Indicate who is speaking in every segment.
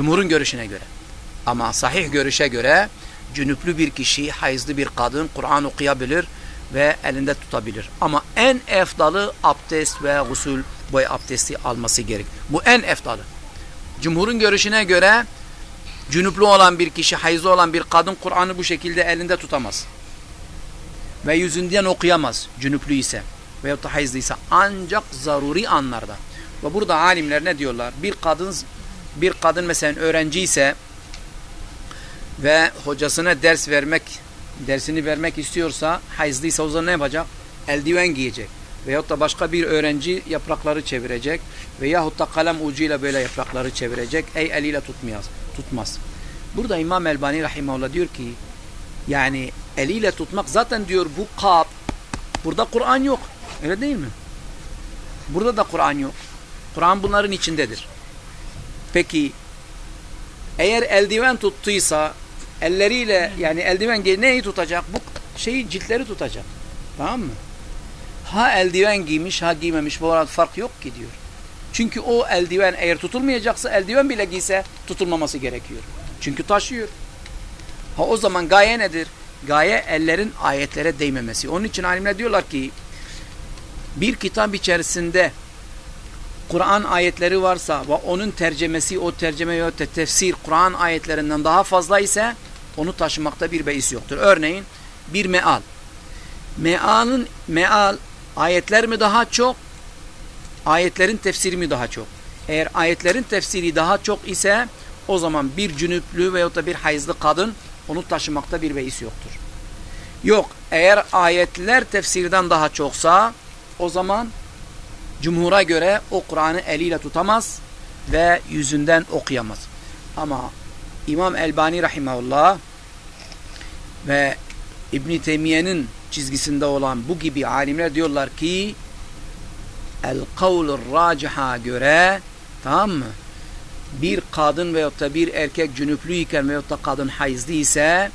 Speaker 1: Cumhurun görüşüne göre. Ama sahih görüşe göre cünüplü bir kişi, hayızlı bir kadın Kur'an okuyabilir ve elinde tutabilir. Ama en efdalı abdest ve gusül boy abdesti alması gerek. Bu en efdalı. Cumhurun görüşüne göre cünüplü olan bir kişi, hayızlı olan bir kadın Kur'an'ı bu şekilde elinde tutamaz. Ve yüzünden okuyamaz cünüplü ise veyahut da hayızlı ise ancak zaruri anlarda. Ve burada alimler ne diyorlar? Bir kadın bir kadın mesela öğrenci ise ve hocasına ders vermek dersini vermek istiyorsa hayızlıysa o zaman ne yapacak? Eldiven giyecek. Veyahut da başka bir öğrenci yaprakları çevirecek. Veyahut da kalem ucuyla böyle yaprakları çevirecek. Ey eliyle tutmayaz, tutmaz. Burada İmam Elbani Rahimahullah diyor ki yani eliyle tutmak zaten diyor bu kap burada Kur'an yok. Öyle değil mi? Burada da Kur'an yok. Kur'an bunların içindedir. Peki eğer eldiven tuttuysa elleriyle yani eldiven neyi tutacak? Bu şeyi ciltleri tutacak. Tamam mı? Ha eldiven giymiş ha giymemiş bu arada fark yok ki diyor. Çünkü o eldiven eğer tutulmayacaksa eldiven bile giyse tutulmaması gerekiyor. Çünkü taşıyor. Ha o zaman gaye nedir? Gaye ellerin ayetlere değmemesi. Onun için alimler diyorlar ki bir kitap içerisinde Kur'an ayetleri varsa ve onun tercemesi o terceme ya da tefsir Kur'an ayetlerinden daha fazla ise onu taşımakta bir beis yoktur. Örneğin bir meal. Mealın meal ayetler mi daha çok ayetlerin tefsiri mi daha çok? Eğer ayetlerin tefsiri daha çok ise o zaman bir cünüplü veyahut da bir hayızlı kadın onu taşımakta bir beis yoktur. Yok eğer ayetler tefsirden daha çoksa o zaman Cumhur'a göre o Kur'an'ı eliyle tutamaz ve yüzünden okuyamaz. Ama İmam Elbani Rahimahullah ve İbn Teymiye'nin çizgisinde olan bu gibi alimler diyorlar ki el kavlur raciha göre tamam mı? Bir kadın veyahut da bir erkek cünüplüyken veyahut da kadın hayızlı ise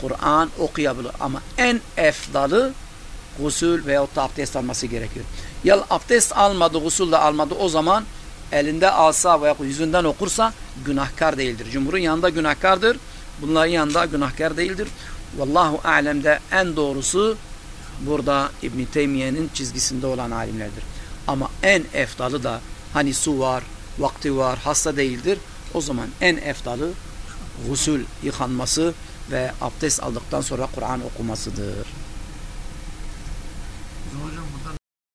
Speaker 1: Kur'an okuyabilir. Ama en efdalı gusül veyahut da abdest alması gerekiyor. Ya abdest almadı, gusül de almadı o zaman elinde alsa veya yüzünden okursa günahkar değildir. Cumhurun yanında günahkardır. Bunların yanında günahkar değildir. Vallahu alemde en doğrusu burada İbn Teymiye'nin çizgisinde olan alimlerdir. Ama en eftalı da hani su var, vakti var, hasta değildir. O zaman en eftalı gusül yıkanması ve abdest aldıktan sonra Kur'an okumasıdır.